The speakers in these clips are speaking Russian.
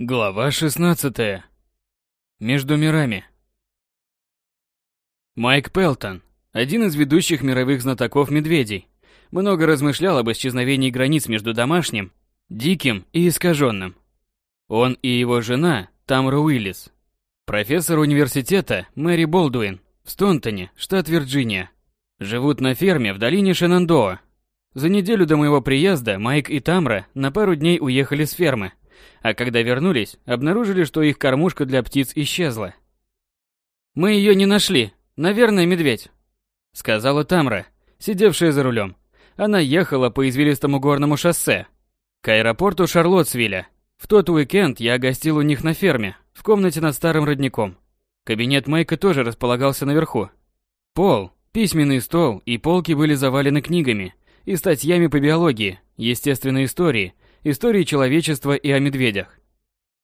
Глава 16. Между мирами. Майк Пелтон, один из ведущих мировых знатоков медведей, много размышлял об исчезновении границ между домашним, диким и искаженным. Он и его жена, Тамра Уиллис, профессор университета Мэри Болдуин в Стонтоне, штат Вирджиния, живут на ферме в долине Шенандоа. За неделю до моего приезда Майк и Тамра на пару дней уехали с фермы, а когда вернулись, обнаружили, что их кормушка для птиц исчезла. «Мы ее не нашли. Наверное, медведь», — сказала Тамра, сидевшая за рулем. Она ехала по извилистому горному шоссе к аэропорту Шарлоттсвилля. В тот уикенд я гостил у них на ферме, в комнате над старым родником. Кабинет Майка тоже располагался наверху. Пол, письменный стол и полки были завалены книгами и статьями по биологии, естественной истории истории человечества и о медведях.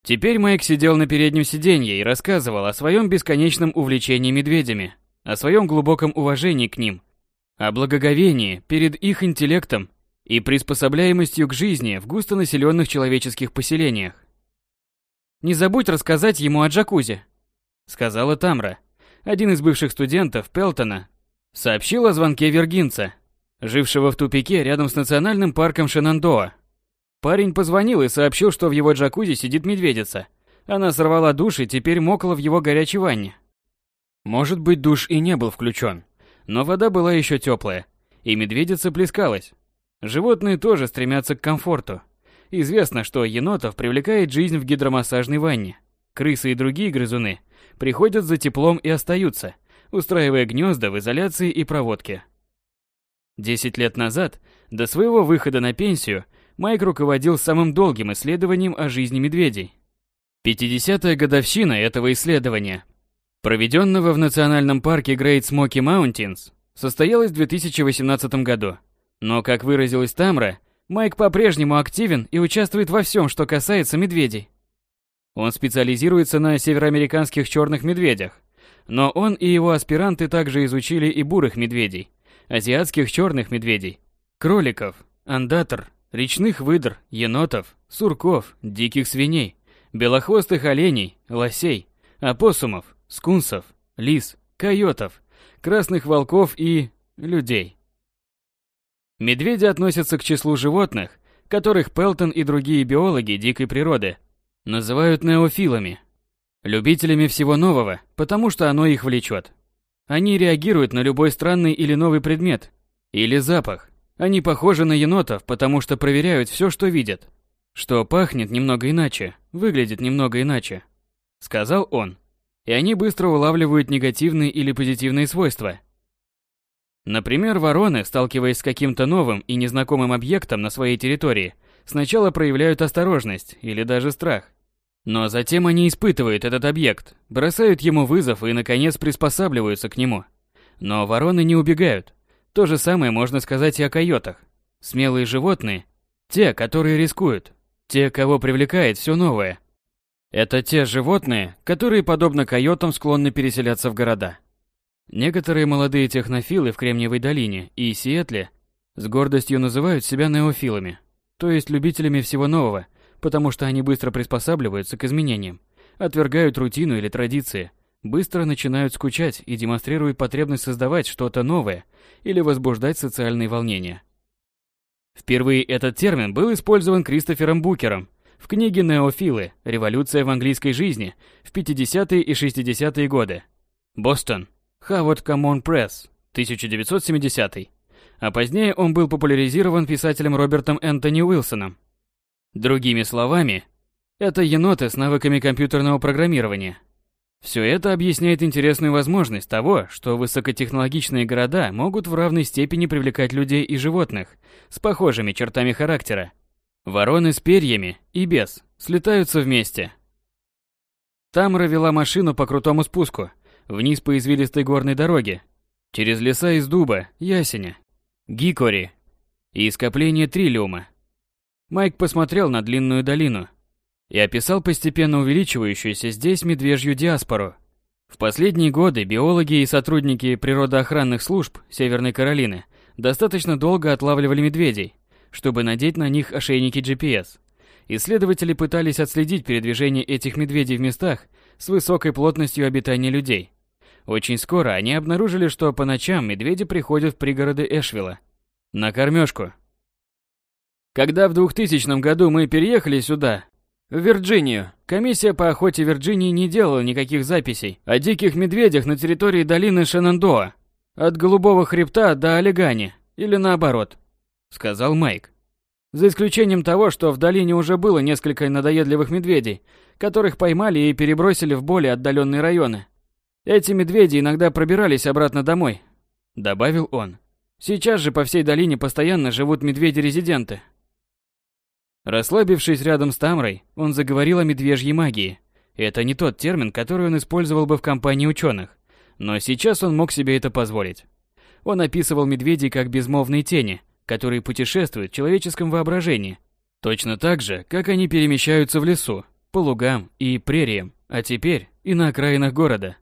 Теперь Майк сидел на переднем сиденье и рассказывал о своем бесконечном увлечении медведями, о своем глубоком уважении к ним, о благоговении перед их интеллектом и приспособляемостью к жизни в густонаселенных человеческих поселениях. «Не забудь рассказать ему о джакузи», — сказала Тамра, один из бывших студентов Пелтона, сообщил о звонке вергинца, жившего в тупике рядом с национальным парком Шенандоа, Парень позвонил и сообщил, что в его джакузи сидит медведица. Она сорвала душ и теперь мокла в его горячей ванне. Может быть, душ и не был включен, но вода была еще теплая, и медведица плескалась. Животные тоже стремятся к комфорту. Известно, что енотов привлекает жизнь в гидромассажной ванне. Крысы и другие грызуны приходят за теплом и остаются, устраивая гнезда в изоляции и проводке. Десять лет назад, до своего выхода на пенсию, Майк руководил самым долгим исследованием о жизни медведей. 50-я годовщина этого исследования, проведенного в национальном парке Great Smoky Mountains, состоялась в 2018 году. Но, как выразилась Тамра, Майк по-прежнему активен и участвует во всем, что касается медведей. Он специализируется на североамериканских черных медведях, но он и его аспиранты также изучили и бурых медведей, азиатских черных медведей, кроликов, андатор, речных выдр, енотов, сурков, диких свиней, белохвостых оленей, лосей, опоссумов, скунсов, лис, койотов, красных волков и... людей. Медведи относятся к числу животных, которых Пелтон и другие биологи дикой природы называют неофилами, любителями всего нового, потому что оно их влечет. Они реагируют на любой странный или новый предмет, или запах, они похожи на енотов, потому что проверяют все, что видят. Что пахнет немного иначе, выглядит немного иначе. Сказал он. И они быстро улавливают негативные или позитивные свойства. Например, вороны, сталкиваясь с каким-то новым и незнакомым объектом на своей территории, сначала проявляют осторожность или даже страх. Но затем они испытывают этот объект, бросают ему вызов и, наконец, приспосабливаются к нему. Но вороны не убегают, то же самое можно сказать и о койотах. Смелые животные – те, которые рискуют, те, кого привлекает все новое. Это те животные, которые, подобно койотам, склонны переселяться в города. Некоторые молодые технофилы в Кремниевой долине и Сиэтле с гордостью называют себя неофилами, то есть любителями всего нового, потому что они быстро приспосабливаются к изменениям, отвергают рутину или традиции – быстро начинают скучать и демонстрируют потребность создавать что-то новое или возбуждать социальные волнения. Впервые этот термин был использован Кристофером Букером в книге «Неофилы. Революция в английской жизни» в 50-е и 60-е годы. Бостон. Harvard Common Press. 1970 а позднее он был популяризирован писателем Робертом Энтони Уилсоном. Другими словами, это еноты с навыками компьютерного программирования, все это объясняет интересную возможность того, что высокотехнологичные города могут в равной степени привлекать людей и животных с похожими чертами характера. Вороны с перьями и без слетаются вместе. Тамра вела машину по крутому спуску, вниз по извилистой горной дороге, через леса из дуба, ясеня, гикори и скопление триллиума. Майк посмотрел на длинную долину, и описал постепенно увеличивающуюся здесь медвежью диаспору. В последние годы биологи и сотрудники природоохранных служб Северной Каролины достаточно долго отлавливали медведей, чтобы надеть на них ошейники GPS Исследователи пытались отследить передвижение этих медведей в местах с высокой плотностью обитания людей. Очень скоро они обнаружили, что по ночам медведи приходят в пригороды Эшвилла на кормежку. Когда в 2000 году мы переехали сюда, в Вирджинию, комиссия по охоте Вирджинии не делала никаких записей о диких медведях на территории долины Шенандоа, от Голубого хребта до Олегани, или наоборот, сказал Майк. За исключением того, что в долине уже было несколько надоедливых медведей, которых поймали и перебросили в более отдаленные районы. Эти медведи иногда пробирались обратно домой, добавил он. Сейчас же по всей долине постоянно живут медведи-резиденты. Расслабившись рядом с Тамрой, он заговорил о медвежьей магии. Это не тот термин, который он использовал бы в компании ученых, но сейчас он мог себе это позволить. Он описывал медведей как безмолвные тени – которые путешествуют в человеческом воображении, точно так же, как они перемещаются в лесу, по лугам и прериям, а теперь и на окраинах города.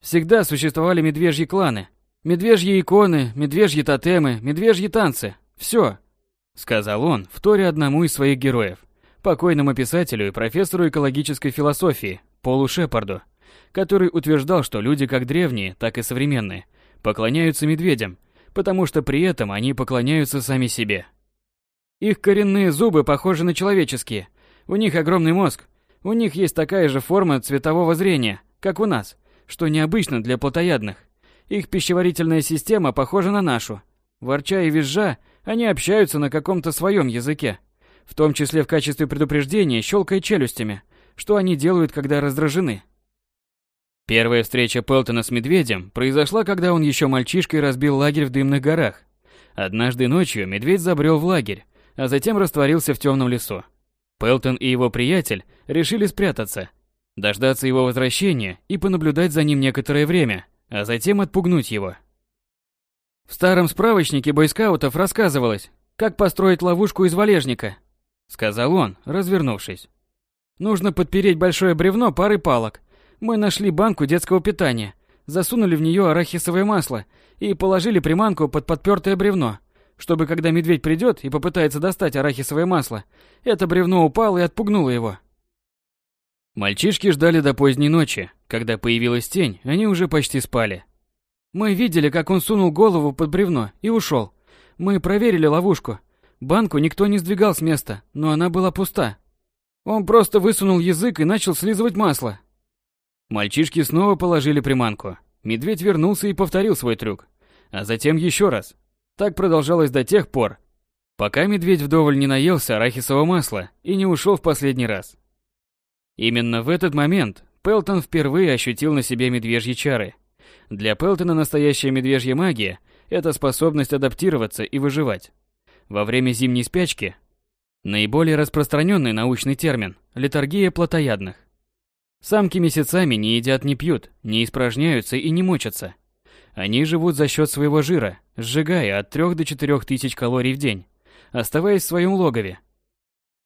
Всегда существовали медвежьи кланы, медвежьи иконы, медвежьи тотемы, медвежьи танцы. Все, сказал он, вторя одному из своих героев, покойному писателю и профессору экологической философии Полу Шепарду, который утверждал, что люди как древние, так и современные поклоняются медведям – потому что при этом они поклоняются сами себе. Их коренные зубы похожи на человеческие, у них огромный мозг, у них есть такая же форма цветового зрения, как у нас, что необычно для плотоядных. Их пищеварительная система похожа на нашу. Ворча и визжа, они общаются на каком-то своем языке, в том числе в качестве предупреждения щелкая челюстями, что они делают, когда раздражены. Первая встреча Пелтона с медведем произошла, когда он еще мальчишкой разбил лагерь в дымных горах. Однажды ночью медведь забрел в лагерь, а затем растворился в темном лесу. Пелтон и его приятель решили спрятаться, дождаться его возвращения и понаблюдать за ним некоторое время, а затем отпугнуть его. В старом справочнике бойскаутов рассказывалось, как построить ловушку из валежника, сказал он, развернувшись. Нужно подпереть большое бревно парой палок, мы нашли банку детского питания, засунули в нее арахисовое масло и положили приманку под подпертое бревно, чтобы когда медведь придет и попытается достать арахисовое масло, это бревно упало и отпугнуло его. Мальчишки ждали до поздней ночи. Когда появилась тень, они уже почти спали. Мы видели, как он сунул голову под бревно и ушел. Мы проверили ловушку. Банку никто не сдвигал с места, но она была пуста. Он просто высунул язык и начал слизывать масло. Мальчишки снова положили приманку. Медведь вернулся и повторил свой трюк. А затем еще раз. Так продолжалось до тех пор, пока медведь вдоволь не наелся арахисового масла и не ушел в последний раз. Именно в этот момент Пелтон впервые ощутил на себе медвежьи чары. Для Пелтона настоящая медвежья магия – это способность адаптироваться и выживать. Во время зимней спячки – наиболее распространенный научный термин – летаргия плотоядных. Самки месяцами не едят, не пьют, не испражняются и не мочатся. Они живут за счет своего жира, сжигая от 3 до 4 тысяч калорий в день, оставаясь в своем логове.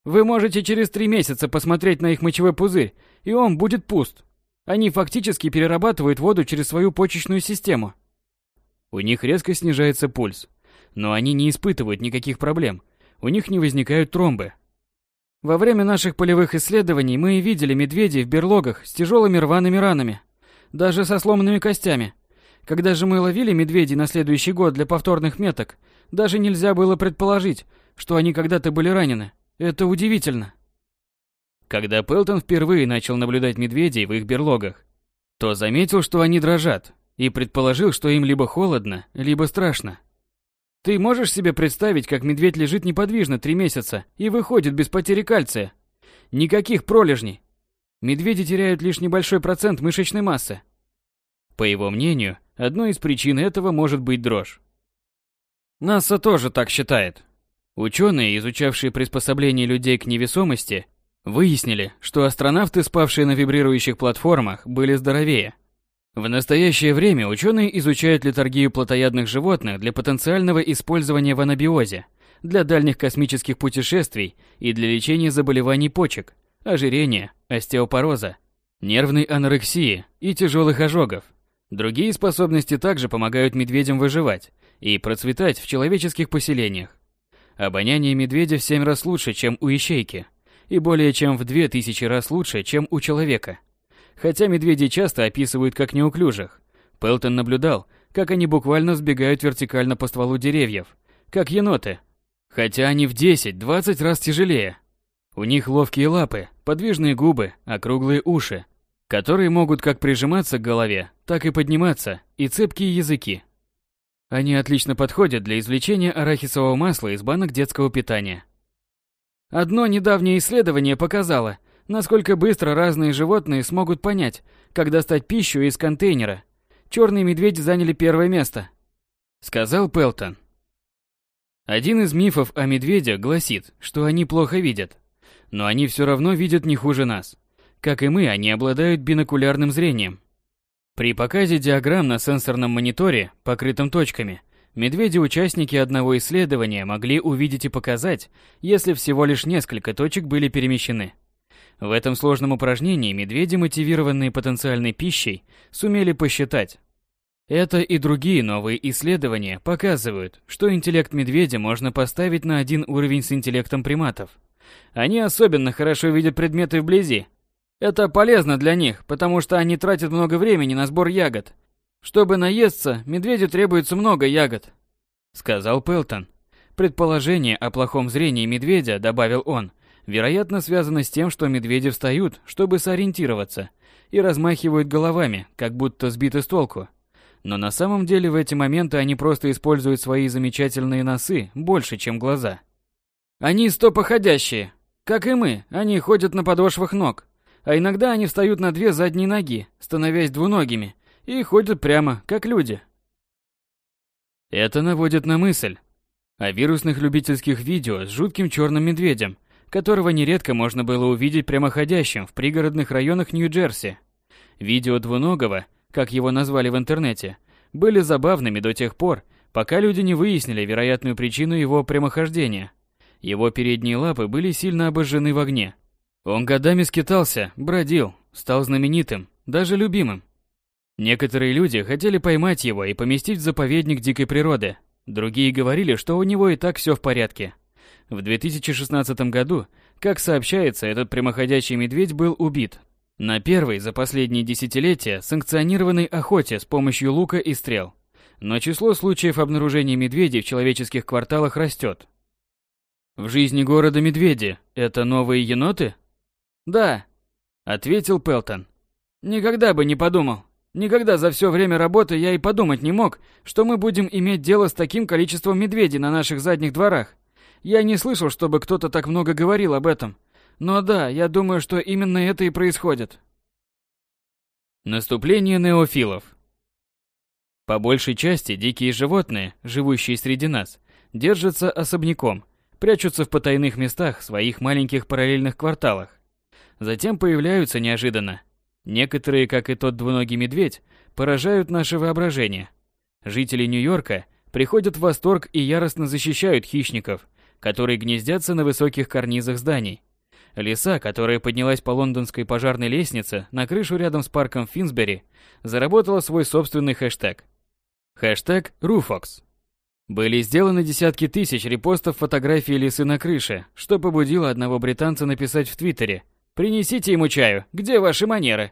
Вы можете через три месяца посмотреть на их мочевой пузырь, и он будет пуст. Они фактически перерабатывают воду через свою почечную систему. У них резко снижается пульс, но они не испытывают никаких проблем. У них не возникают тромбы, во время наших полевых исследований мы видели медведей в берлогах с тяжелыми рваными ранами, даже со сломанными костями. Когда же мы ловили медведей на следующий год для повторных меток, даже нельзя было предположить, что они когда-то были ранены. Это удивительно. Когда Пелтон впервые начал наблюдать медведей в их берлогах, то заметил, что они дрожат, и предположил, что им либо холодно, либо страшно. Ты можешь себе представить, как медведь лежит неподвижно три месяца и выходит без потери кальция? Никаких пролежней. Медведи теряют лишь небольшой процент мышечной массы. По его мнению, одной из причин этого может быть дрожь. НАСА тоже так считает. Ученые, изучавшие приспособление людей к невесомости, выяснили, что астронавты, спавшие на вибрирующих платформах, были здоровее, в настоящее время ученые изучают литургию плотоядных животных для потенциального использования в анабиозе, для дальних космических путешествий и для лечения заболеваний почек, ожирения, остеопороза, нервной анорексии и тяжелых ожогов. Другие способности также помогают медведям выживать и процветать в человеческих поселениях. Обоняние медведя в 7 раз лучше, чем у ищейки, и более чем в 2000 раз лучше, чем у человека. Хотя медведей часто описывают как неуклюжих, Пелтон наблюдал, как они буквально сбегают вертикально по стволу деревьев, как еноты. Хотя они в 10-20 раз тяжелее. У них ловкие лапы, подвижные губы, округлые уши, которые могут как прижиматься к голове, так и подниматься, и цепкие языки. Они отлично подходят для извлечения арахисового масла из банок детского питания. Одно недавнее исследование показало, насколько быстро разные животные смогут понять, как достать пищу из контейнера. Черные медведи заняли первое место, сказал Пелтон. Один из мифов о медведях гласит, что они плохо видят, но они все равно видят не хуже нас. Как и мы, они обладают бинокулярным зрением. При показе диаграмм на сенсорном мониторе, покрытом точками, медведи-участники одного исследования могли увидеть и показать, если всего лишь несколько точек были перемещены. В этом сложном упражнении медведи, мотивированные потенциальной пищей, сумели посчитать. Это и другие новые исследования показывают, что интеллект медведя можно поставить на один уровень с интеллектом приматов. Они особенно хорошо видят предметы вблизи, это полезно для них, потому что они тратят много времени на сбор ягод. Чтобы наесться, медведю требуется много ягод, сказал Пелтон. Предположение о плохом зрении медведя, добавил он, вероятно связано с тем, что медведи встают, чтобы сориентироваться, и размахивают головами, как будто сбиты с толку. Но на самом деле в эти моменты они просто используют свои замечательные носы больше, чем глаза. Они стопоходящие. Как и мы, они ходят на подошвах ног. А иногда они встают на две задние ноги, становясь двуногими, и ходят прямо, как люди. Это наводит на мысль о вирусных любительских видео с жутким черным медведем, которого нередко можно было увидеть прямоходящим в пригородных районах Нью-Джерси. Видео двуногого, как его назвали в интернете, были забавными до тех пор, пока люди не выяснили вероятную причину его прямохождения. Его передние лапы были сильно обожжены в огне, он годами скитался, бродил, стал знаменитым, даже любимым. Некоторые люди хотели поймать его и поместить в заповедник дикой природы. Другие говорили, что у него и так все в порядке. В 2016 году, как сообщается, этот прямоходящий медведь был убит. На первой за последние десятилетия санкционированной охоте с помощью лука и стрел. Но число случаев обнаружения медведей в человеческих кварталах растет. В жизни города медведи – это новые еноты? «Да», — ответил Пелтон. «Никогда бы не подумал. Никогда за все время работы я и подумать не мог, что мы будем иметь дело с таким количеством медведей на наших задних дворах. Я не слышал, чтобы кто-то так много говорил об этом. Но да, я думаю, что именно это и происходит». Наступление неофилов По большей части дикие животные, живущие среди нас, держатся особняком, прячутся в потайных местах своих маленьких параллельных кварталах затем появляются неожиданно. Некоторые, как и тот двуногий медведь, поражают наше воображение. Жители Нью-Йорка приходят в восторг и яростно защищают хищников, которые гнездятся на высоких карнизах зданий. Лиса, которая поднялась по лондонской пожарной лестнице на крышу рядом с парком Финсбери, заработала свой собственный хэштег. Хэштег Руфокс. Были сделаны десятки тысяч репостов фотографий лисы на крыше, что побудило одного британца написать в Твиттере – Принесите ему чаю. Где ваши манеры?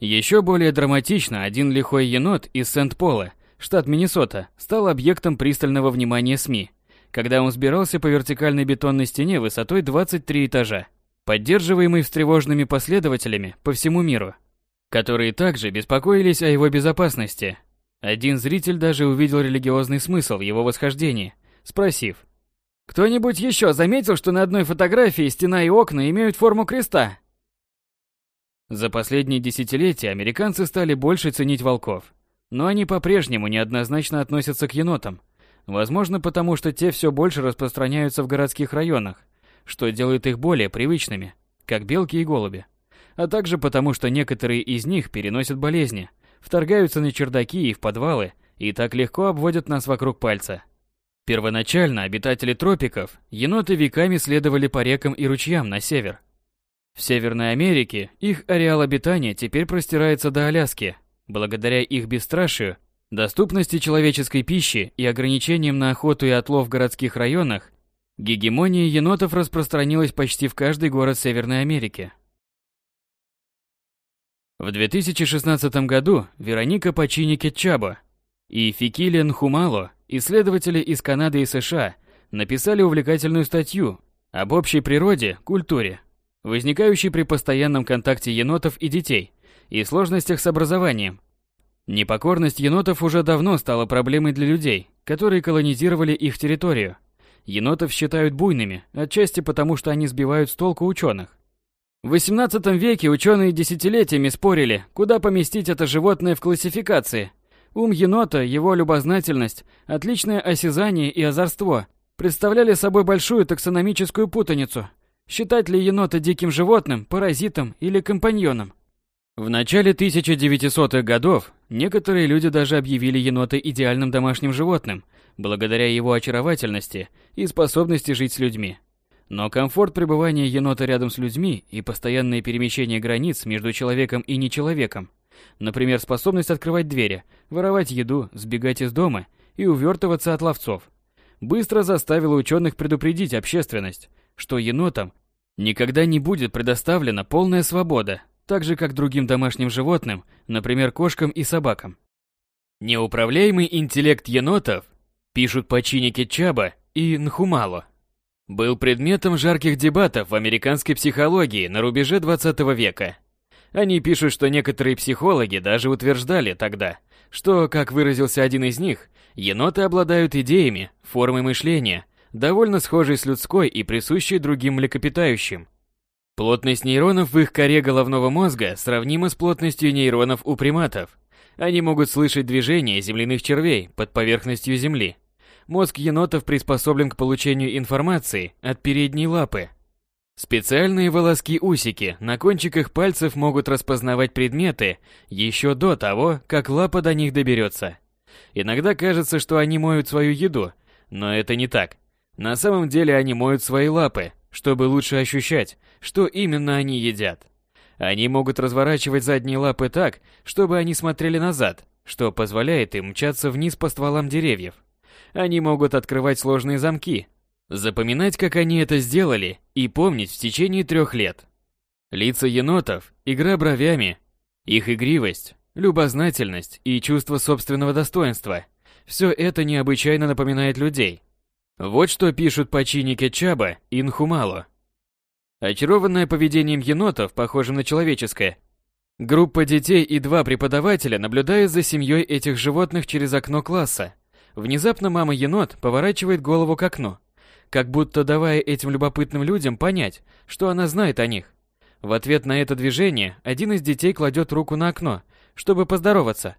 Еще более драматично один лихой енот из Сент-Пола, штат Миннесота, стал объектом пристального внимания СМИ, когда он взбирался по вертикальной бетонной стене высотой 23 этажа, поддерживаемый встревоженными последователями по всему миру, которые также беспокоились о его безопасности. Один зритель даже увидел религиозный смысл в его восхождении, спросив – кто-нибудь еще заметил, что на одной фотографии стена и окна имеют форму креста? За последние десятилетия американцы стали больше ценить волков. Но они по-прежнему неоднозначно относятся к енотам. Возможно, потому что те все больше распространяются в городских районах, что делает их более привычными, как белки и голуби. А также потому, что некоторые из них переносят болезни, вторгаются на чердаки и в подвалы и так легко обводят нас вокруг пальца. Первоначально обитатели тропиков, еноты веками следовали по рекам и ручьям на север. В Северной Америке их ареал обитания теперь простирается до Аляски. Благодаря их бесстрашию, доступности человеческой пищи и ограничениям на охоту и отлов в городских районах, Гегемония енотов распространилась почти в каждый город Северной Америки. В 2016 году Вероника Пачини Кетчабо и Фикилиан Хумало, исследователи из Канады и США, написали увлекательную статью об общей природе, культуре, возникающей при постоянном контакте енотов и детей, и сложностях с образованием. Непокорность енотов уже давно стала проблемой для людей, которые колонизировали их территорию. Енотов считают буйными, отчасти потому, что они сбивают с толку ученых. В XVIII веке ученые десятилетиями спорили, куда поместить это животное в классификации. Ум енота, его любознательность, отличное осязание и озорство представляли собой большую таксономическую путаницу. Считать ли енота диким животным, паразитом или компаньоном? В начале 1900-х годов некоторые люди даже объявили енота идеальным домашним животным, благодаря его очаровательности и способности жить с людьми. Но комфорт пребывания енота рядом с людьми и постоянное перемещение границ между человеком и нечеловеком, например, способность открывать двери, воровать еду, сбегать из дома и увертываться от ловцов, быстро заставило ученых предупредить общественность, что енотам никогда не будет предоставлена полная свобода, так же как другим домашним животным, например, кошкам и собакам. Неуправляемый интеллект енотов, пишут починники Чаба и Нхумало, был предметом жарких дебатов в американской психологии на рубеже 20 века. Они пишут, что некоторые психологи даже утверждали тогда, что, как выразился один из них, еноты обладают идеями, формой мышления, довольно схожей с людской и присущей другим млекопитающим. Плотность нейронов в их коре головного мозга сравнима с плотностью нейронов у приматов. Они могут слышать движения земляных червей под поверхностью Земли. Мозг енотов приспособлен к получению информации от передней лапы. Специальные волоски-усики на кончиках пальцев могут распознавать предметы еще до того, как лапа до них доберется. Иногда кажется, что они моют свою еду, но это не так. На самом деле они моют свои лапы, чтобы лучше ощущать, что именно они едят. Они могут разворачивать задние лапы так, чтобы они смотрели назад, что позволяет им мчаться вниз по стволам деревьев. Они могут открывать сложные замки, запоминать, как они это сделали, и помнить в течение трех лет. Лица енотов, игра бровями, их игривость, любознательность и чувство собственного достоинства – все это необычайно напоминает людей. Вот что пишут починники Чаба и Нхумало. Очарованное поведением енотов, похожим на человеческое, группа детей и два преподавателя наблюдают за семьей этих животных через окно класса. Внезапно мама-енот поворачивает голову к окну, как будто давая этим любопытным людям понять, что она знает о них. В ответ на это движение один из детей кладет руку на окно, чтобы поздороваться.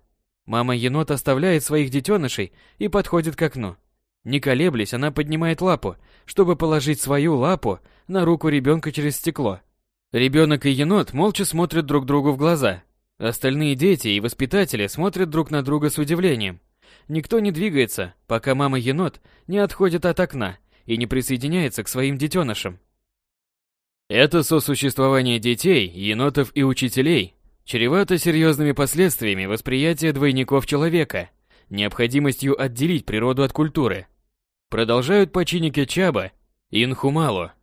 Мама-енот оставляет своих детенышей и подходит к окну. Не колеблясь, она поднимает лапу, чтобы положить свою лапу на руку ребенка через стекло. Ребенок и енот молча смотрят друг другу в глаза. Остальные дети и воспитатели смотрят друг на друга с удивлением. Никто не двигается, пока мама-енот не отходит от окна и не присоединяется к своим детенышам. Это сосуществование детей, енотов и учителей чревато серьезными последствиями восприятия двойников человека, необходимостью отделить природу от культуры. Продолжают починники Чаба и Нхумало.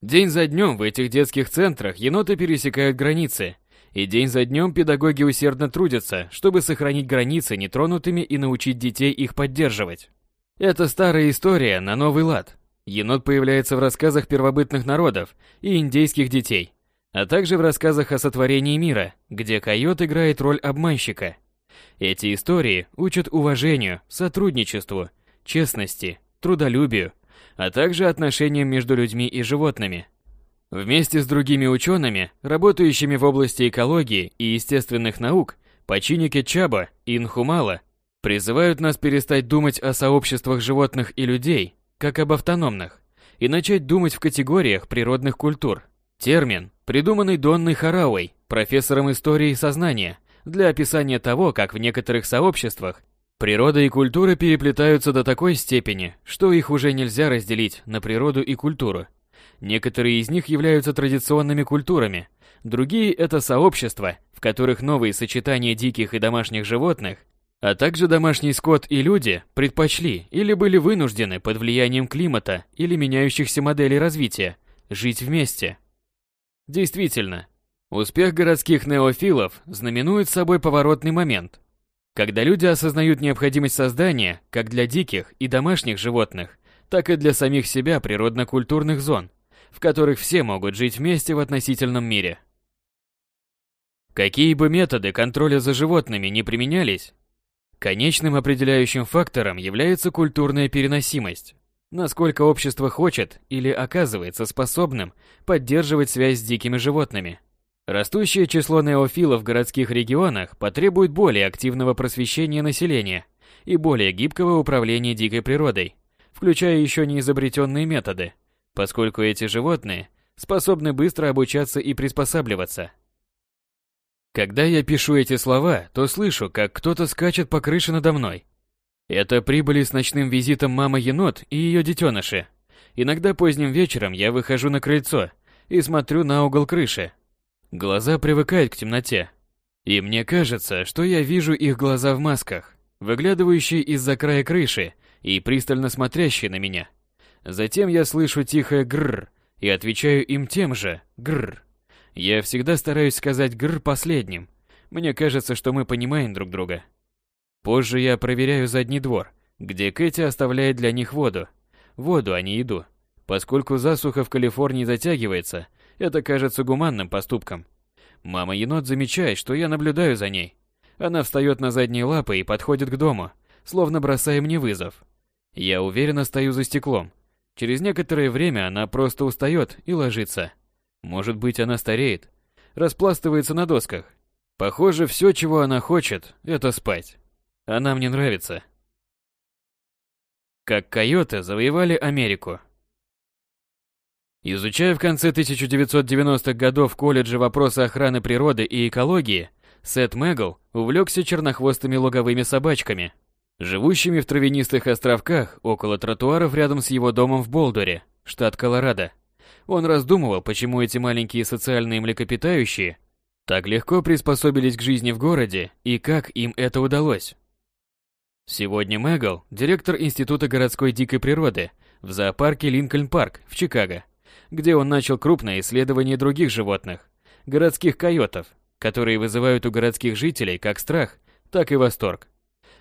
День за днем в этих детских центрах еноты пересекают границы – и день за днем педагоги усердно трудятся, чтобы сохранить границы нетронутыми и научить детей их поддерживать. Это старая история на новый лад. Енот появляется в рассказах первобытных народов и индейских детей, а также в рассказах о сотворении мира, где койот играет роль обманщика. Эти истории учат уважению, сотрудничеству, честности, трудолюбию, а также отношениям между людьми и животными – Вместе с другими учеными, работающими в области экологии и естественных наук, починники Чаба и Нхумала призывают нас перестать думать о сообществах животных и людей, как об автономных, и начать думать в категориях природных культур. Термин, придуманный Донной Харауэй, профессором истории сознания, для описания того, как в некоторых сообществах природа и культура переплетаются до такой степени, что их уже нельзя разделить на природу и культуру – Некоторые из них являются традиционными культурами, другие – это сообщества, в которых новые сочетания диких и домашних животных А также домашний скот и люди предпочли или были вынуждены под влиянием климата или меняющихся моделей развития жить вместе. Действительно, успех городских неофилов знаменует собой поворотный момент, когда люди осознают необходимость создания как для диких и домашних животных, так и для самих себя природно-культурных зон, в которых все могут жить вместе в относительном мире. Какие бы методы контроля за животными не применялись, Конечным определяющим фактором является культурная переносимость. Насколько общество хочет или оказывается способным поддерживать связь с дикими животными. Растущее число неофилов в городских регионах потребует более активного просвещения населения и более гибкого управления дикой природой, включая еще не изобретенные методы, поскольку эти животные способны быстро обучаться и приспосабливаться. Когда я пишу эти слова, то слышу, как кто-то скачет по крыше надо мной. Это прибыли с ночным визитом мама-енот и ее детеныши. Иногда поздним вечером я выхожу на крыльцо и смотрю на угол крыши. Глаза привыкают к темноте. И мне кажется, что я вижу их глаза в масках, выглядывающие из-за края крыши и пристально смотрящие на меня. Затем я слышу тихое грр и отвечаю им тем же грр. Я всегда стараюсь сказать «гр» последним. Мне кажется, что мы понимаем друг друга. Позже я проверяю задний двор, где Кэти оставляет для них воду. Воду, а не еду. Поскольку засуха в Калифорнии затягивается, это кажется гуманным поступком. Мама-енот замечает, что я наблюдаю за ней. Она встает на задние лапы и подходит к дому, словно бросая мне вызов. Я уверенно стою за стеклом. Через некоторое время она просто устает и ложится. Может быть, она стареет, распластывается на досках. Похоже, все, чего она хочет, это спать. Она мне нравится. Как койоты завоевали Америку. Изучая в конце 1990-х годов в колледже вопросы охраны природы и экологии, Сет Мэгл увлекся чернохвостыми луговыми собачками, живущими в травянистых островках около тротуаров рядом с его домом в Болдоре, штат Колорадо. Он раздумывал, почему эти маленькие социальные млекопитающие так легко приспособились к жизни в городе и как им это удалось. Сегодня Мэгл – директор Института городской дикой природы в зоопарке Линкольн-парк в Чикаго, где он начал крупное исследование других животных, городских койотов, которые вызывают у городских жителей как страх, так и восторг.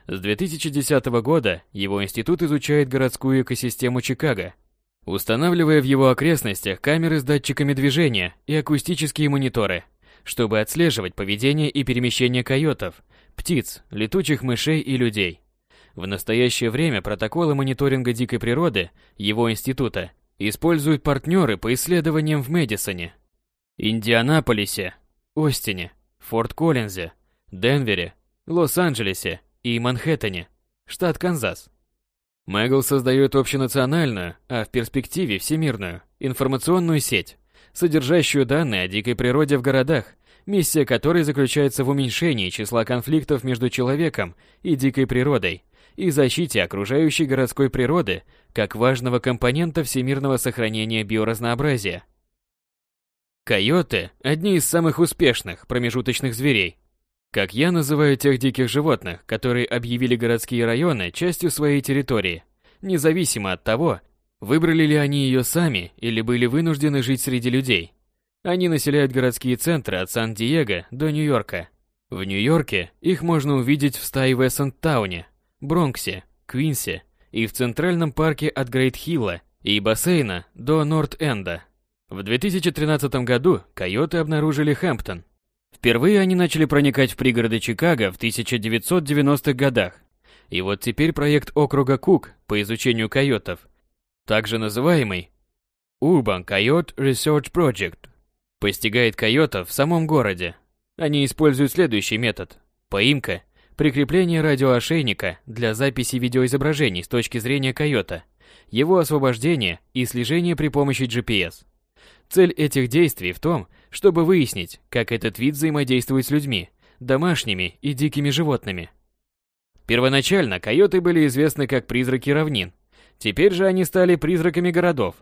С 2010 года его институт изучает городскую экосистему Чикаго – устанавливая в его окрестностях камеры с датчиками движения и акустические мониторы, чтобы отслеживать поведение и перемещение койотов, птиц, летучих мышей и людей. В настоящее время протоколы мониторинга дикой природы его института используют партнеры по исследованиям в Мэдисоне, Индианаполисе, Остине, Форт-Коллинзе, Денвере, Лос-Анджелесе и Манхэттене, штат Канзас. Мэгл создает общенациональную, а в перспективе всемирную, информационную сеть, содержащую данные о дикой природе в городах, миссия которой заключается в уменьшении числа конфликтов между человеком и дикой природой и защите окружающей городской природы как важного компонента всемирного сохранения биоразнообразия. Койоты – одни из самых успешных промежуточных зверей, как я называю тех диких животных, которые объявили городские районы частью своей территории, независимо от того, выбрали ли они ее сами или были вынуждены жить среди людей. Они населяют городские центры от Сан-Диего до Нью-Йорка. В Нью-Йорке их можно увидеть в стае в Эссент-Тауне, Бронксе, Квинсе и в Центральном парке от Грейт-Хилла и бассейна до Норт-Энда. В 2013 году койоты обнаружили Хэмптон, Впервые они начали проникать в пригороды Чикаго в 1990-х годах. И вот теперь проект округа Кук по изучению койотов, также называемый Urban Coyote Research Project, постигает койотов в самом городе. Они используют следующий метод. Поимка, прикрепление радиоошейника для записи видеоизображений с точки зрения койота, его освобождение и слежение при помощи GPS. Цель этих действий в том, чтобы выяснить, как этот вид взаимодействует с людьми, домашними и дикими животными. Первоначально койоты были известны как призраки равнин. Теперь же они стали призраками городов.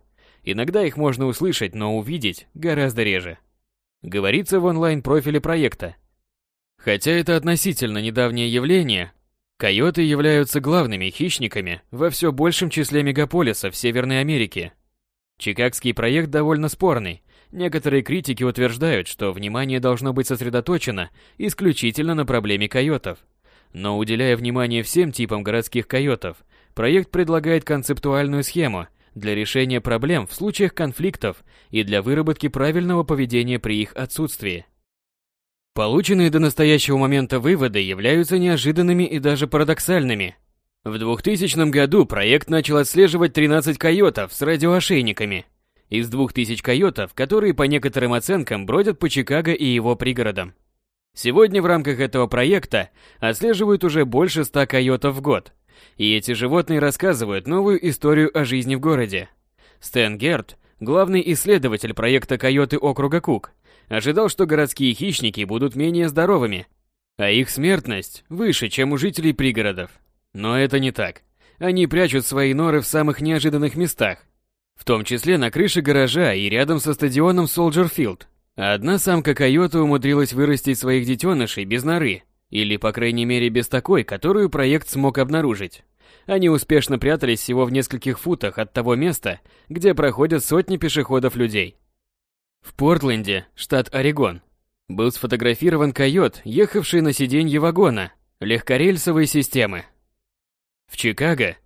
Иногда их можно услышать, но увидеть гораздо реже. Говорится в онлайн-профиле проекта. Хотя это относительно недавнее явление, Койоты являются главными хищниками во все большем числе мегаполисов Северной Америки. Чикагский проект довольно спорный. Некоторые критики утверждают, что внимание должно быть сосредоточено исключительно на проблеме койотов. Но уделяя внимание всем типам городских койотов, проект предлагает концептуальную схему для решения проблем в случаях конфликтов и для выработки правильного поведения при их отсутствии. Полученные до настоящего момента выводы являются неожиданными и даже парадоксальными. В 2000 году проект начал отслеживать 13 койотов с радиоошейниками. Из 2000 койотов, которые по некоторым оценкам бродят по Чикаго и его пригородам. Сегодня в рамках этого проекта отслеживают уже больше 100 койотов в год. И эти животные рассказывают новую историю о жизни в городе. Стэн Герт, главный исследователь проекта «Койоты округа Кук», ожидал, что городские хищники будут менее здоровыми, а их смертность выше, чем у жителей пригородов. Но это не так. Они прячут свои норы в самых неожиданных местах, в том числе на крыше гаража и рядом со стадионом Soldier Field. одна самка койота умудрилась вырастить своих детенышей без норы, или, по крайней мере, без такой, которую проект смог обнаружить. Они успешно прятались всего в нескольких футах от того места, где проходят сотни пешеходов людей. В Портленде, штат Орегон, был сфотографирован койот, ехавший на сиденье вагона легкорельсовой системы. В Чикаго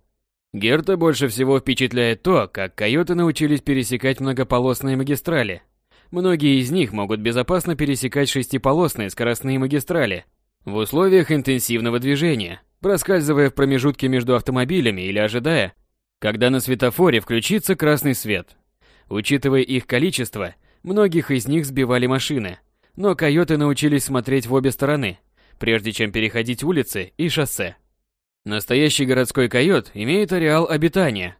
Герта больше всего впечатляет то, как койоты научились пересекать многополосные магистрали. Многие из них могут безопасно пересекать шестиполосные скоростные магистрали в условиях интенсивного движения, проскальзывая в промежутке между автомобилями или ожидая, когда на светофоре включится красный свет. Учитывая их количество, Многих из них сбивали машины, но койоты научились смотреть в обе стороны, прежде чем переходить улицы и шоссе. Настоящий городской койот имеет ареал обитания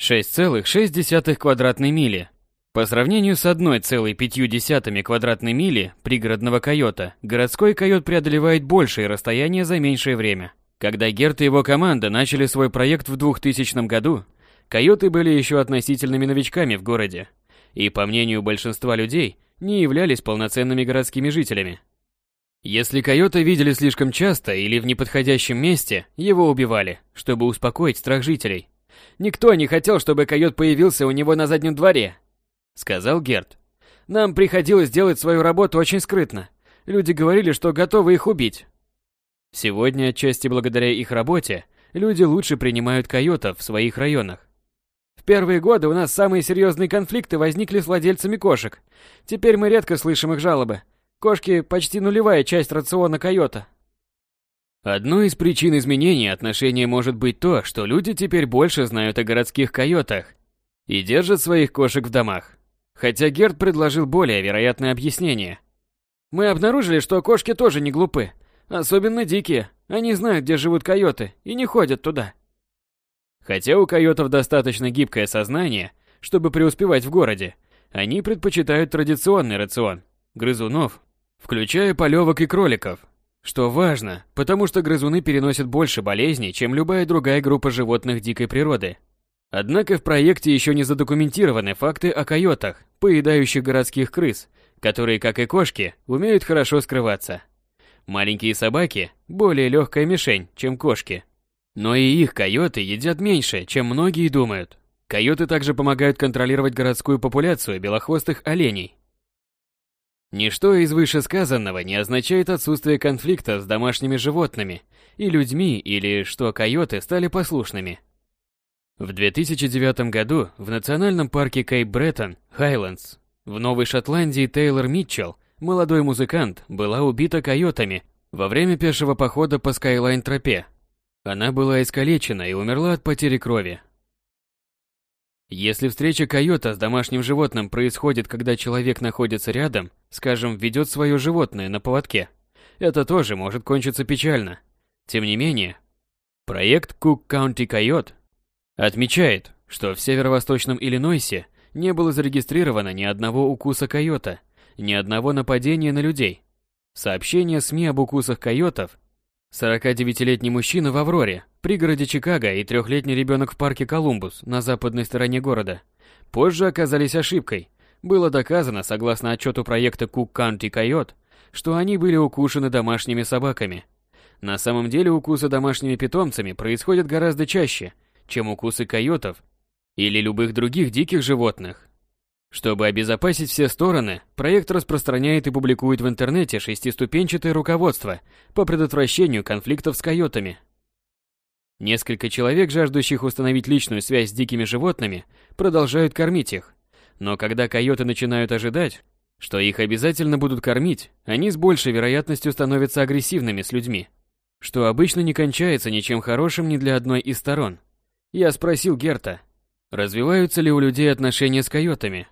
6,6 квадратной мили. По сравнению с 1,5 квадратной мили пригородного койота, городской койот преодолевает большее расстояние за меньшее время. Когда Герт и его команда начали свой проект в 2000 году, койоты были еще относительными новичками в городе и, по мнению большинства людей, не являлись полноценными городскими жителями. Если койота видели слишком часто или в неподходящем месте, его убивали, чтобы успокоить страх жителей. «Никто не хотел, чтобы койот появился у него на заднем дворе», — сказал Герт. «Нам приходилось делать свою работу очень скрытно. Люди говорили, что готовы их убить». Сегодня, отчасти благодаря их работе, люди лучше принимают койотов в своих районах. В первые годы у нас самые серьезные конфликты возникли с владельцами кошек. Теперь мы редко слышим их жалобы. Кошки почти нулевая часть рациона койота. Одной из причин изменения отношения может быть то, что люди теперь больше знают о городских койотах и держат своих кошек в домах. Хотя Герд предложил более вероятное объяснение. Мы обнаружили, что кошки тоже не глупы, особенно дикие. Они знают, где живут койоты, и не ходят туда. Хотя у койотов достаточно гибкое сознание, чтобы преуспевать в городе, они предпочитают традиционный рацион – грызунов, включая полевок и кроликов. Что важно, потому что грызуны переносят больше болезней, чем любая другая группа животных дикой природы. Однако в проекте еще не задокументированы факты о койотах, поедающих городских крыс, которые, как и кошки, умеют хорошо скрываться. Маленькие собаки – более легкая мишень, чем кошки – но и их койоты едят меньше, чем многие думают. Койоты также помогают контролировать городскую популяцию белохвостых оленей. Ничто из вышесказанного не означает отсутствие конфликта с домашними животными и людьми или что койоты стали послушными. В 2009 году в национальном парке Кейп-Бреттон, Хайлендс, в Новой Шотландии Тейлор Митчелл, молодой музыкант, была убита койотами во время пешего похода по Скайлайн-тропе она была искалечена и умерла от потери крови. Если встреча койота с домашним животным происходит, когда человек находится рядом, скажем, ведет свое животное на поводке, это тоже может кончиться печально. Тем не менее, проект Cook County Coyote отмечает, что в северо-восточном Иллинойсе не было зарегистрировано ни одного укуса койота, ни одного нападения на людей. Сообщения СМИ об укусах койотов 49-летний мужчина в Авроре, пригороде Чикаго и трехлетний ребенок в парке Колумбус на западной стороне города. Позже оказались ошибкой. Было доказано, согласно отчету проекта Cook County Coyote, что они были укушены домашними собаками. На самом деле укусы домашними питомцами происходят гораздо чаще, чем укусы койотов или любых других диких животных. Чтобы обезопасить все стороны, проект распространяет и публикует в интернете шестиступенчатое руководство по предотвращению конфликтов с койотами. Несколько человек, жаждущих установить личную связь с дикими животными, продолжают кормить их. Но когда койоты начинают ожидать, что их обязательно будут кормить, они с большей вероятностью становятся агрессивными с людьми, что обычно не кончается ничем хорошим ни для одной из сторон. Я спросил Герта, развиваются ли у людей отношения с койотами,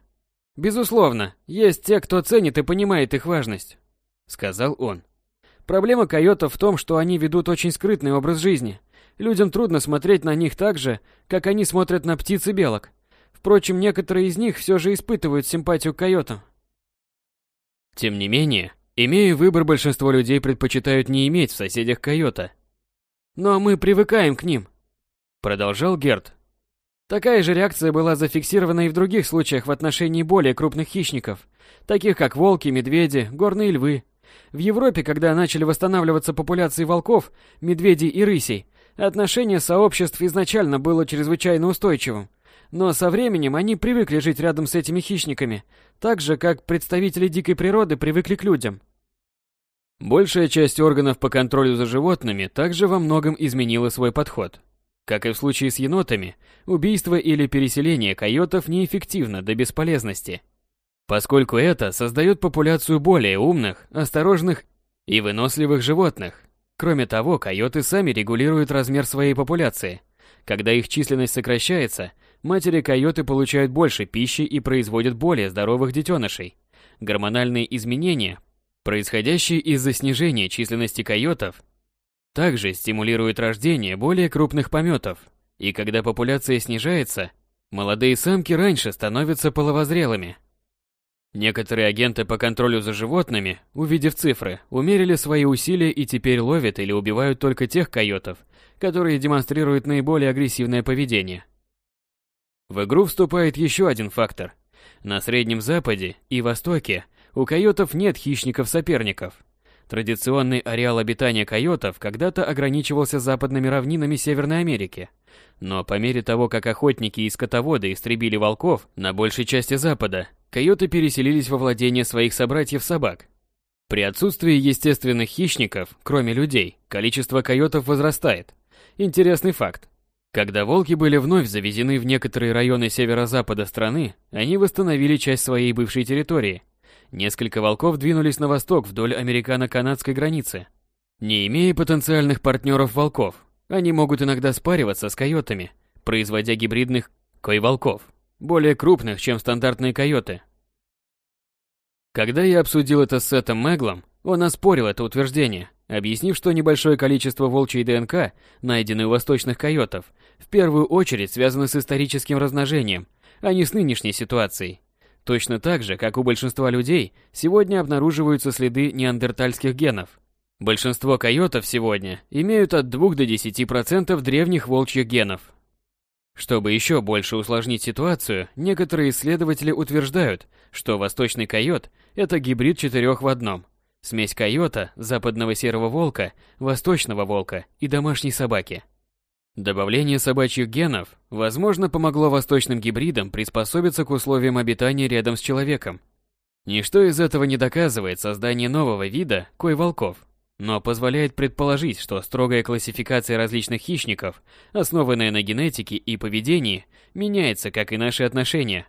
Безусловно, есть те, кто ценит и понимает их важность, сказал он. Проблема койотов в том, что они ведут очень скрытный образ жизни. Людям трудно смотреть на них так же, как они смотрят на птиц и белок. Впрочем, некоторые из них все же испытывают симпатию к койотам. Тем не менее, имея выбор, большинство людей предпочитают не иметь в соседях койота. Но мы привыкаем к ним, продолжал Герт, Такая же реакция была зафиксирована и в других случаях в отношении более крупных хищников, таких как волки, медведи, горные львы. В Европе, когда начали восстанавливаться популяции волков, медведей и рысей, отношение сообществ изначально было чрезвычайно устойчивым. Но со временем они привыкли жить рядом с этими хищниками, так же, как представители дикой природы привыкли к людям. Большая часть органов по контролю за животными также во многом изменила свой подход. Как и в случае с енотами, убийство или переселение койотов неэффективно до бесполезности, поскольку это создает популяцию более умных, осторожных и выносливых животных. Кроме того, койоты сами регулируют размер своей популяции. Когда их численность сокращается, матери койоты получают больше пищи и производят более здоровых детенышей. Гормональные изменения, происходящие из-за снижения численности койотов, также стимулирует рождение более крупных пометов, и когда популяция снижается, молодые самки раньше становятся половозрелыми. Некоторые агенты по контролю за животными, увидев цифры, умерили свои усилия и теперь ловят или убивают только тех койотов, которые демонстрируют наиболее агрессивное поведение. В игру вступает еще один фактор. На Среднем Западе и Востоке у койотов нет хищников-соперников – Традиционный ареал обитания койотов когда-то ограничивался западными равнинами Северной Америки. Но по мере того, как охотники и скотоводы истребили волков на большей части Запада, койоты переселились во владение своих собратьев-собак. При отсутствии естественных хищников, кроме людей, количество койотов возрастает. Интересный факт. Когда волки были вновь завезены в некоторые районы северо-запада страны, они восстановили часть своей бывшей территории – Несколько волков двинулись на восток вдоль американо-канадской границы. Не имея потенциальных партнеров волков, они могут иногда спариваться с койотами, производя гибридных кой-волков, более крупных, чем стандартные койоты. Когда я обсудил это с Сетом Мэглом, он оспорил это утверждение, объяснив, что небольшое количество волчьей ДНК, найденной у восточных койотов, в первую очередь связано с историческим размножением, а не с нынешней ситуацией. Точно так же, как у большинства людей, сегодня обнаруживаются следы неандертальских генов. Большинство койотов сегодня имеют от 2 до 10% древних волчьих генов. Чтобы еще больше усложнить ситуацию, некоторые исследователи утверждают, что восточный койот – это гибрид четырех в одном. Смесь койота, западного серого волка, восточного волка и домашней собаки – Добавление собачьих генов, возможно, помогло восточным гибридам приспособиться к условиям обитания рядом с человеком. Ничто из этого не доказывает создание нового вида кой-волков, но позволяет предположить, что строгая классификация различных хищников, основанная на генетике и поведении, меняется, как и наши отношения.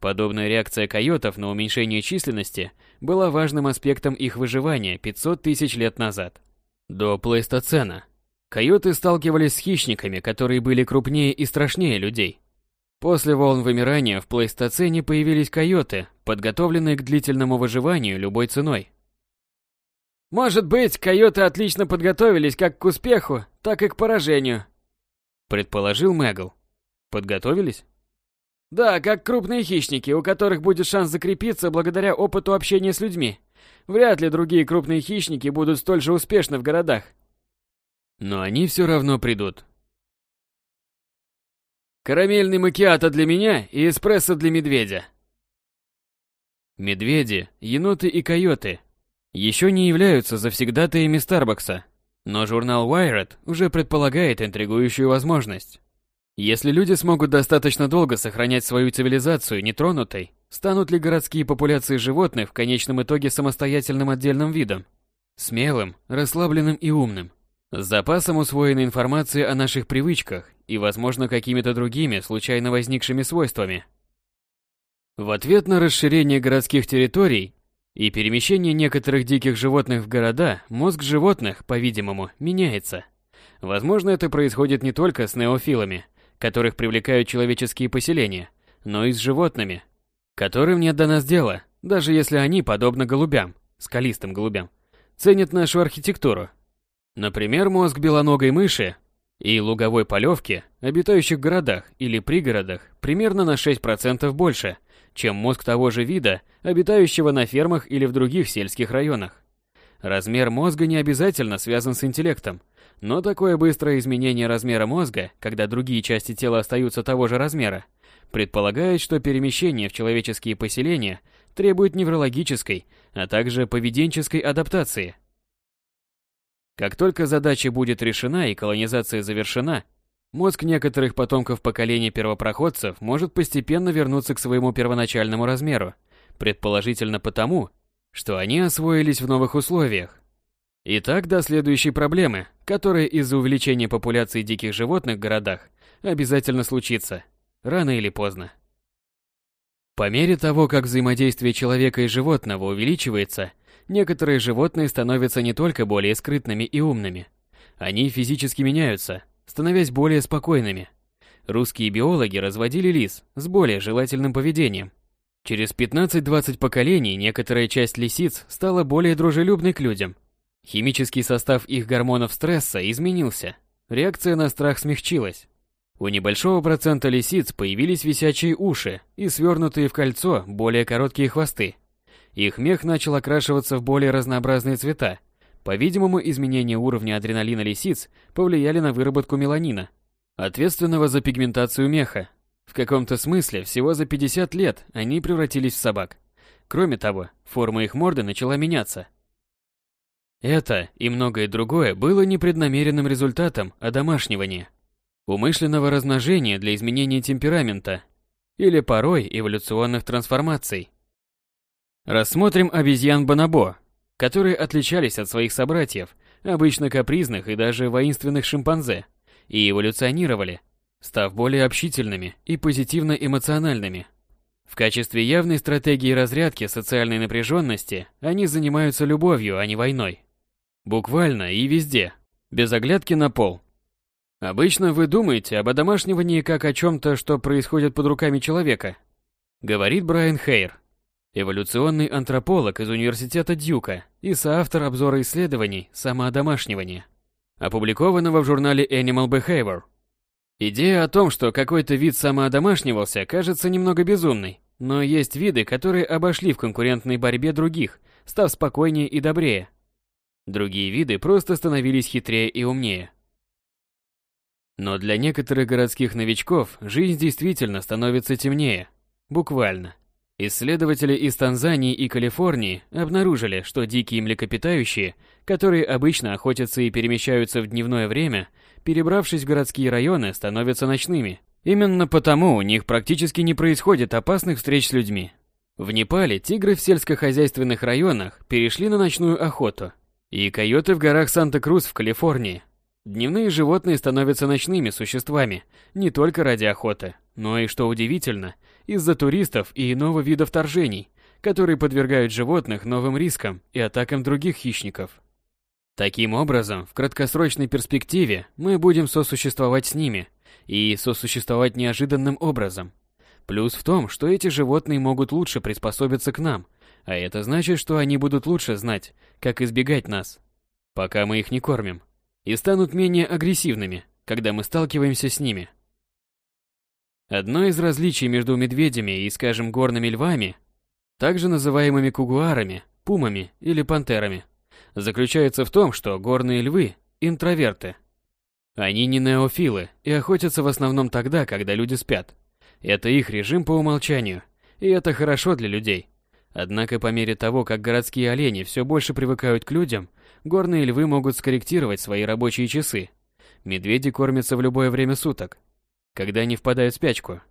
Подобная реакция койотов на уменьшение численности была важным аспектом их выживания 500 тысяч лет назад, до плейстоцена. Койоты сталкивались с хищниками, которые были крупнее и страшнее людей. После волн вымирания в плейстоцене появились койоты, подготовленные к длительному выживанию любой ценой. «Может быть, койоты отлично подготовились как к успеху, так и к поражению», предположил Мэгл. «Подготовились?» «Да, как крупные хищники, у которых будет шанс закрепиться благодаря опыту общения с людьми. Вряд ли другие крупные хищники будут столь же успешны в городах. Но они все равно придут. Карамельный макиато для меня и эспрессо для медведя. Медведи, еноты и койоты еще не являются завсегдатаями Старбакса. Но журнал Wired уже предполагает интригующую возможность. Если люди смогут достаточно долго сохранять свою цивилизацию нетронутой, станут ли городские популяции животных в конечном итоге самостоятельным отдельным видом? Смелым, расслабленным и умным. С запасом усвоенной информации о наших привычках и, возможно, какими-то другими случайно возникшими свойствами. В ответ на расширение городских территорий и перемещение некоторых диких животных в города, мозг животных, по-видимому, меняется. Возможно, это происходит не только с неофилами, которых привлекают человеческие поселения, но и с животными, которым нет до нас дела, даже если они, подобно голубям, скалистым голубям, ценят нашу архитектуру. Например, мозг белоногой мыши и луговой полевки, обитающих в городах или пригородах, примерно на 6% больше, чем мозг того же вида, обитающего на фермах или в других сельских районах. Размер мозга не обязательно связан с интеллектом, но такое быстрое изменение размера мозга, когда другие части тела остаются того же размера, предполагает, что перемещение в человеческие поселения требует неврологической, а также поведенческой адаптации. Как только задача будет решена и колонизация завершена, Мозг некоторых потомков поколения первопроходцев может постепенно вернуться к своему первоначальному размеру, предположительно потому, что они освоились в новых условиях. Итак, до следующей проблемы, которая из-за увеличения популяции диких животных в городах обязательно случится, рано или поздно. По мере того, как взаимодействие человека и животного увеличивается, некоторые животные становятся не только более скрытными и умными. Они физически меняются, становясь более спокойными. Русские биологи разводили лис с более желательным поведением. Через 15-20 поколений некоторая часть лисиц стала более дружелюбной к людям. Химический состав их гормонов стресса изменился. Реакция на страх смягчилась. У небольшого процента лисиц появились висячие уши и свернутые в кольцо более короткие хвосты. Их мех начал окрашиваться в более разнообразные цвета, по-видимому, изменения уровня адреналина лисиц повлияли на выработку меланина, ответственного за пигментацию меха. В каком-то смысле всего за 50 лет они превратились в собак. Кроме того, форма их морды начала меняться. Это и многое другое было непреднамеренным результатом одомашнивания, умышленного размножения для изменения темперамента или порой эволюционных трансформаций. Рассмотрим обезьян Бонобо, которые отличались от своих собратьев, обычно капризных и даже воинственных шимпанзе, и эволюционировали, став более общительными и позитивно эмоциональными. В качестве явной стратегии разрядки социальной напряженности они занимаются любовью, а не войной. Буквально и везде, без оглядки на пол. Обычно вы думаете об одомашнивании как о чем-то, что происходит под руками человека, говорит Брайан Хейр, эволюционный антрополог из университета Дьюка и соавтор обзора исследований самоодомашнивания, опубликованного в журнале Animal Behavior. Идея о том, что какой-то вид самоодомашнивался, кажется немного безумной, но есть виды, которые обошли в конкурентной борьбе других, став спокойнее и добрее. Другие виды просто становились хитрее и умнее. Но для некоторых городских новичков жизнь действительно становится темнее. Буквально. Исследователи из Танзании и Калифорнии обнаружили, что дикие млекопитающие, которые обычно охотятся и перемещаются в дневное время, перебравшись в городские районы, становятся ночными. Именно потому у них практически не происходит опасных встреч с людьми. В Непале тигры в сельскохозяйственных районах перешли на ночную охоту, и койоты в горах Санта-Крус в Калифорнии. Дневные животные становятся ночными существами не только ради охоты, но и, что удивительно, из-за туристов и иного вида вторжений, которые подвергают животных новым рискам и атакам других хищников. Таким образом, в краткосрочной перспективе мы будем сосуществовать с ними и сосуществовать неожиданным образом. Плюс в том, что эти животные могут лучше приспособиться к нам, а это значит, что они будут лучше знать, как избегать нас, пока мы их не кормим, и станут менее агрессивными, когда мы сталкиваемся с ними. Одно из различий между медведями и, скажем, горными львами, также называемыми кугуарами, пумами или пантерами, заключается в том, что горные львы – интроверты. Они не неофилы и охотятся в основном тогда, когда люди спят. Это их режим по умолчанию, и это хорошо для людей. Однако по мере того, как городские олени все больше привыкают к людям, горные львы могут скорректировать свои рабочие часы. Медведи кормятся в любое время суток, когда не впадают в спячку.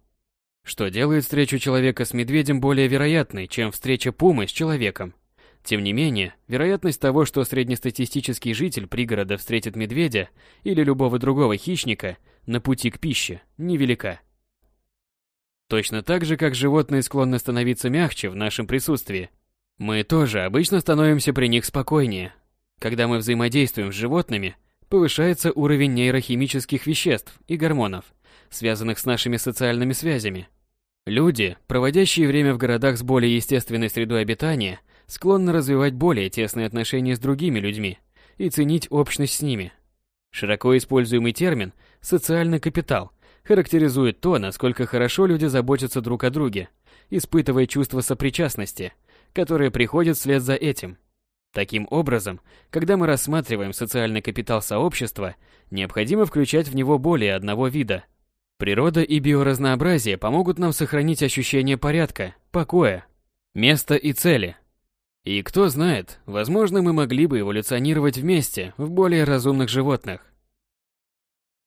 Что делает встречу человека с медведем более вероятной, чем встреча пумы с человеком. Тем не менее, вероятность того, что среднестатистический житель пригорода встретит медведя или любого другого хищника на пути к пище, невелика. Точно так же, как животные склонны становиться мягче в нашем присутствии, мы тоже обычно становимся при них спокойнее. Когда мы взаимодействуем с животными, повышается уровень нейрохимических веществ и гормонов, связанных с нашими социальными связями. Люди, проводящие время в городах с более естественной средой обитания, склонны развивать более тесные отношения с другими людьми и ценить общность с ними. Широко используемый термин «социальный капитал» характеризует то, насколько хорошо люди заботятся друг о друге, испытывая чувство сопричастности, которое приходит вслед за этим. Таким образом, когда мы рассматриваем социальный капитал сообщества, необходимо включать в него более одного вида. Природа и биоразнообразие помогут нам сохранить ощущение порядка, покоя, места и цели. И кто знает, возможно, мы могли бы эволюционировать вместе в более разумных животных.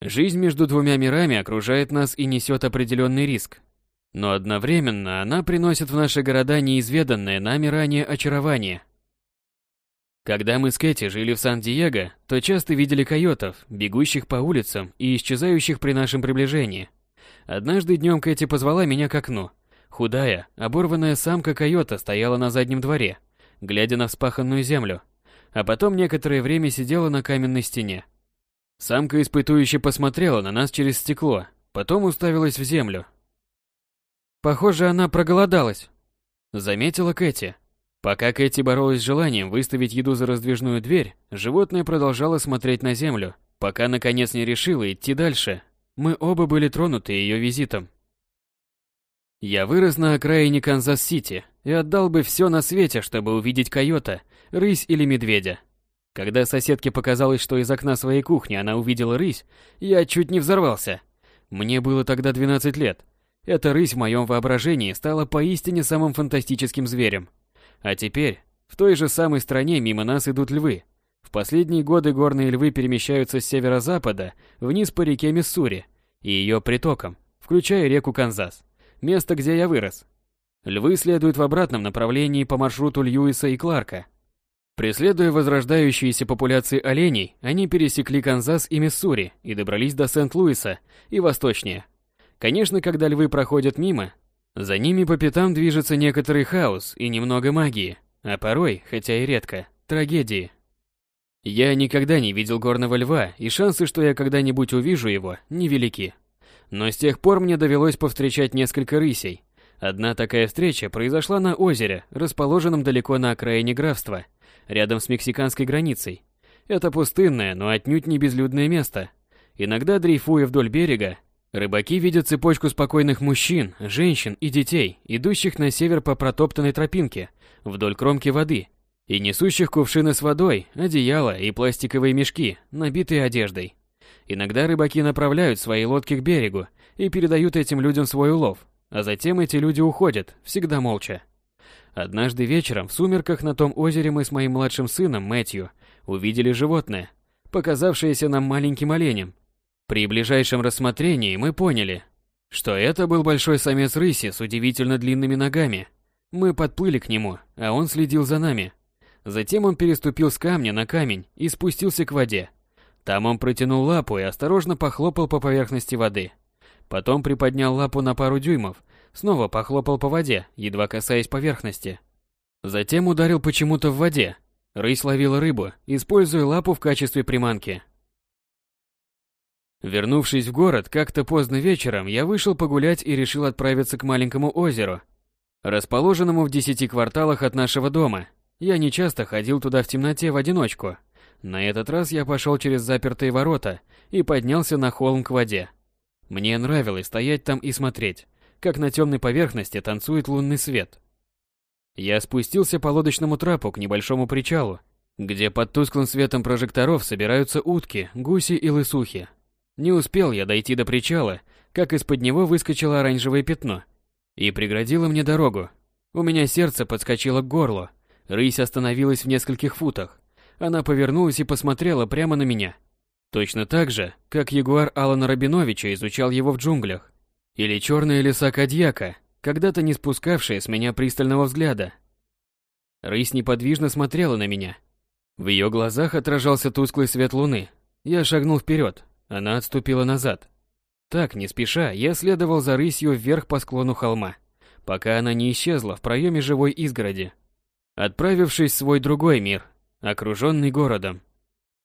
Жизнь между двумя мирами окружает нас и несет определенный риск. Но одновременно она приносит в наши города неизведанное нами ранее очарование. Когда мы с Кэти жили в Сан-Диего, то часто видели койотов, бегущих по улицам и исчезающих при нашем приближении. Однажды днем Кэти позвала меня к окну. Худая, оборванная самка койота стояла на заднем дворе, глядя на вспаханную землю, а потом некоторое время сидела на каменной стене. Самка испытующе посмотрела на нас через стекло, потом уставилась в землю. Похоже, она проголодалась, заметила Кэти. Пока Кэти боролась с желанием выставить еду за раздвижную дверь, животное продолжало смотреть на землю, пока наконец не решила идти дальше. Мы оба были тронуты ее визитом. Я вырос на окраине Канзас-Сити и отдал бы все на свете, чтобы увидеть койота, рысь или медведя. Когда соседке показалось, что из окна своей кухни она увидела рысь, я чуть не взорвался. Мне было тогда 12 лет. Эта рысь в моем воображении стала поистине самым фантастическим зверем. А теперь, в той же самой стране мимо нас идут львы. В последние годы горные львы перемещаются с северо-запада вниз по реке Миссури и ее притокам, включая реку Канзас, место, где я вырос. Львы следуют в обратном направлении по маршруту Льюиса и Кларка – Преследуя возрождающиеся популяции оленей, они пересекли Канзас и Миссури и добрались до Сент-Луиса и восточнее. Конечно, когда львы проходят мимо, за ними по пятам движется некоторый хаос и немного магии, а порой, хотя и редко, трагедии. Я никогда не видел горного льва, и шансы, что я когда-нибудь увижу его, невелики. Но с тех пор мне довелось повстречать несколько рысей. Одна такая встреча произошла на озере, расположенном далеко на окраине графства – рядом с мексиканской границей. Это пустынное, но отнюдь не безлюдное место. Иногда, дрейфуя вдоль берега, рыбаки видят цепочку спокойных мужчин, женщин и детей, идущих на север по протоптанной тропинке, вдоль кромки воды, и несущих кувшины с водой, одеяла и пластиковые мешки, набитые одеждой. Иногда рыбаки направляют свои лодки к берегу и передают этим людям свой улов, а затем эти люди уходят, всегда молча. Однажды вечером в сумерках на том озере мы с моим младшим сыном Мэтью увидели животное, показавшееся нам маленьким оленем. При ближайшем рассмотрении мы поняли, что это был большой самец рыси с удивительно длинными ногами. Мы подплыли к нему, а он следил за нами. Затем он переступил с камня на камень и спустился к воде. Там он протянул лапу и осторожно похлопал по поверхности воды. Потом приподнял лапу на пару дюймов Снова похлопал по воде, едва касаясь поверхности. Затем ударил почему-то в воде. Рысь ловила рыбу, используя лапу в качестве приманки. Вернувшись в город, как-то поздно вечером я вышел погулять и решил отправиться к маленькому озеру, расположенному в десяти кварталах от нашего дома. Я не часто ходил туда в темноте в одиночку. На этот раз я пошел через запертые ворота и поднялся на холм к воде. Мне нравилось стоять там и смотреть, как на темной поверхности танцует лунный свет. Я спустился по лодочному трапу к небольшому причалу, где под тусклым светом прожекторов собираются утки, гуси и лысухи. Не успел я дойти до причала, как из-под него выскочило оранжевое пятно и преградило мне дорогу. У меня сердце подскочило к горлу. Рысь остановилась в нескольких футах. Она повернулась и посмотрела прямо на меня. Точно так же, как ягуар Алана Рабиновича изучал его в джунглях. Или черная лиса Кадьяка, когда-то не спускавшая с меня пристального взгляда. Рысь неподвижно смотрела на меня. В ее глазах отражался тусклый свет луны. Я шагнул вперед, она отступила назад. Так, не спеша, я следовал за рысью вверх по склону холма, пока она не исчезла в проеме живой изгороди. Отправившись в свой другой мир, окруженный городом,